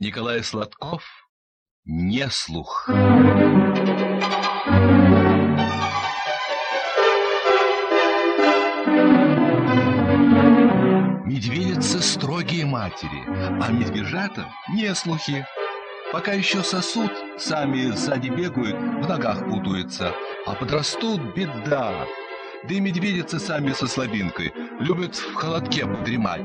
Николай Сладков «Не слух». Медведицы строгие матери, а медвежата не слухи. Пока еще сосут, сами сзади бегают, в ногах путаются, а подрастут — беда. Да и медведицы сами со слабинкой любят в холодке подремать.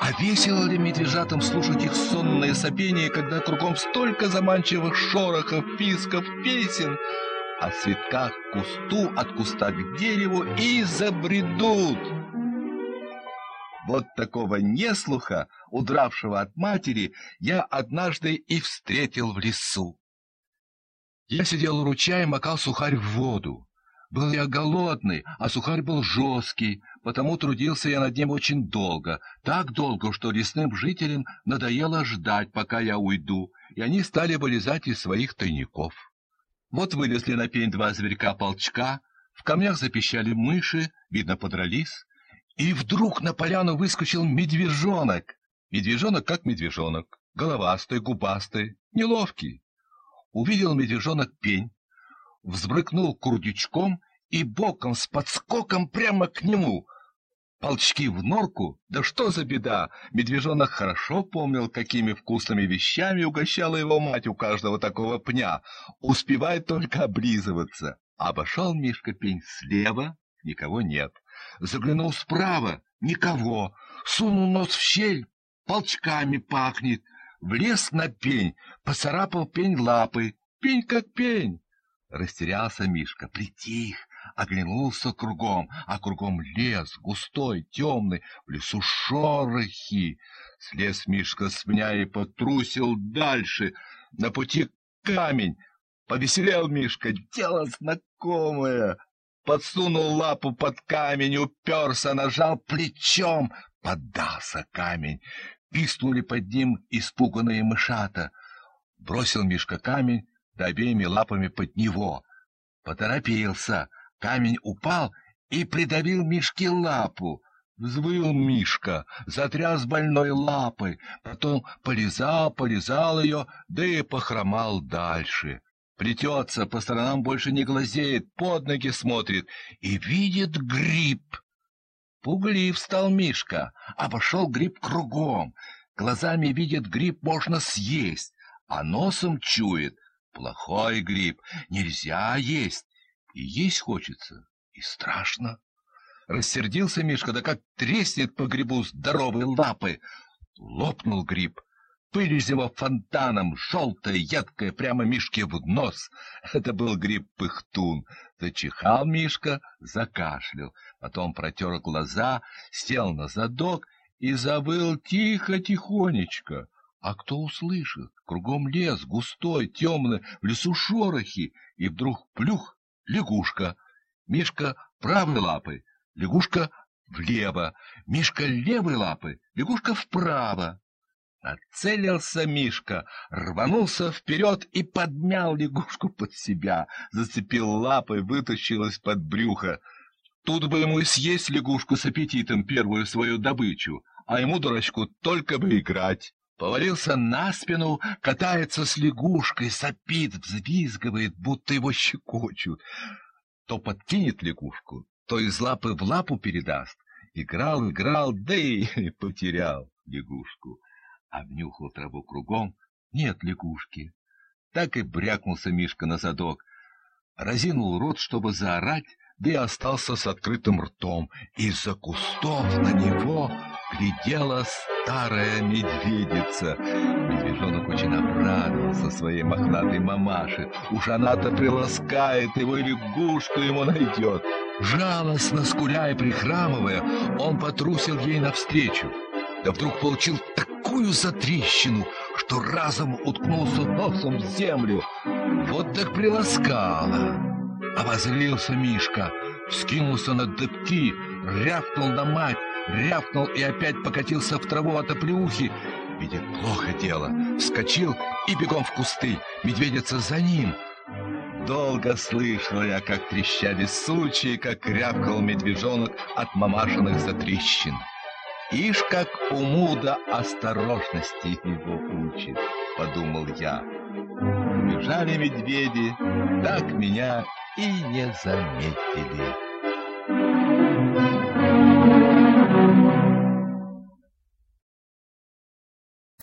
А весело ли медвежатам слушать их сонное сопение, когда кругом столько заманчивых шорохов, писков, песен? О цветках к кусту, от куста к дереву и забредут. Вот такого неслуха, удравшего от матери, я однажды и встретил в лесу. Я сидел у ручья и макал сухарь в воду. Был я голодный, а сухарь был жесткий, потому трудился я над ним очень долго, так долго, что лесным жителям надоело ждать, пока я уйду, и они стали вылезать из своих тайников. Вот вылезли на пень два зверька-полчка, в камнях запищали мыши, видно, подрались, и вдруг на поляну выскочил медвежонок. Медвежонок как медвежонок, головастый, губастый, неловкий. Увидел медвежонок пень, взбрыкнул курдючком и боком с подскоком прямо к нему. Полчки в норку? Да что за беда! Медвежонок хорошо помнил, какими вкусными вещами угощала его мать у каждого такого пня. Успевает только облизываться. Обошел Мишка пень слева, никого нет. Заглянул справа, никого. Сунул нос в щель, полчками пахнет. Влез на пень, поцарапал пень лапой. Пень как пень. Растерялся Мишка, притих, оглянулся кругом, а кругом лес, густой, темный, в лесу шорохи. Слез Мишка с пня и потрусил дальше, на пути камень. Повеселел Мишка, дело знакомое. Подсунул лапу под камень, уперся, нажал плечом, поддался камень. Писнули под ним испуганные мышата. Бросил Мишка камень, да обеими лапами под него. Поторопился, камень упал и придавил Мишке лапу. Взвыл Мишка, затряс больной лапой, потом полизал, полизал ее, да и похромал дальше. Плетется, по сторонам больше не глазеет, под ноги смотрит и видит гриб. Пуглив стал Мишка, обошел гриб кругом. Глазами видит гриб можно съесть, а носом чует, Плохой гриб, нельзя есть. И есть хочется, и страшно. Рассердился Мишка, да как треснет по грибу здоровой лапы. Лопнул гриб. Пыль из него фонтаном, желтая, ядкая, прямо Мишке в нос. Это был гриб-пыхтун. Зачихал Мишка, закашлял. Потом протер глаза, сел на задок и завыл тихо-тихонечко. А кто услышит? Кругом лес, густой, темный, в лесу шорохи, и вдруг плюх — лягушка. Мишка правой лапой, лягушка влево, Мишка левой лапой, лягушка вправо. Нацелился Мишка, рванулся вперед и подмял лягушку под себя, зацепил лапой, вытащил из-под брюха. Тут бы ему и съесть лягушку с аппетитом первую свою добычу, а ему, дурачку, только бы играть. Повалился на спину, катается с лягушкой, сопит, взвизгивает, будто его щекочут. То подкинет лягушку, то из лапы в лапу передаст. Играл, играл, да и потерял лягушку. Обнюхал траву кругом, нет лягушки. Так и брякнулся Мишка на задок. Разинул рот, чтобы заорать, да и остался с открытым ртом. Из-за кустов на него глядела старая медведица. Медвежонок очень обрадовался своей мохнатой мамаше. Уж она-то приласкает его и лягушку ему найдет. Жалостно скуля и прихрамывая, он потрусил ей навстречу. Да вдруг получил такую затрещину, что разом уткнулся носом в землю. Вот так приласкала. Обозрился Мишка, вскинулся на дыбки, рявкнул на мать, рявкнул и опять покатился в траву от оплеухи. Видит плохо дело, вскочил и бегом в кусты, медведица за ним. Долго слышал я, как трещали сучи, как рявкал медвежонок от мамашиных затрещин. Ишь, как уму да осторожности его учит, подумал я. Бежали медведи, так меня и не заметили.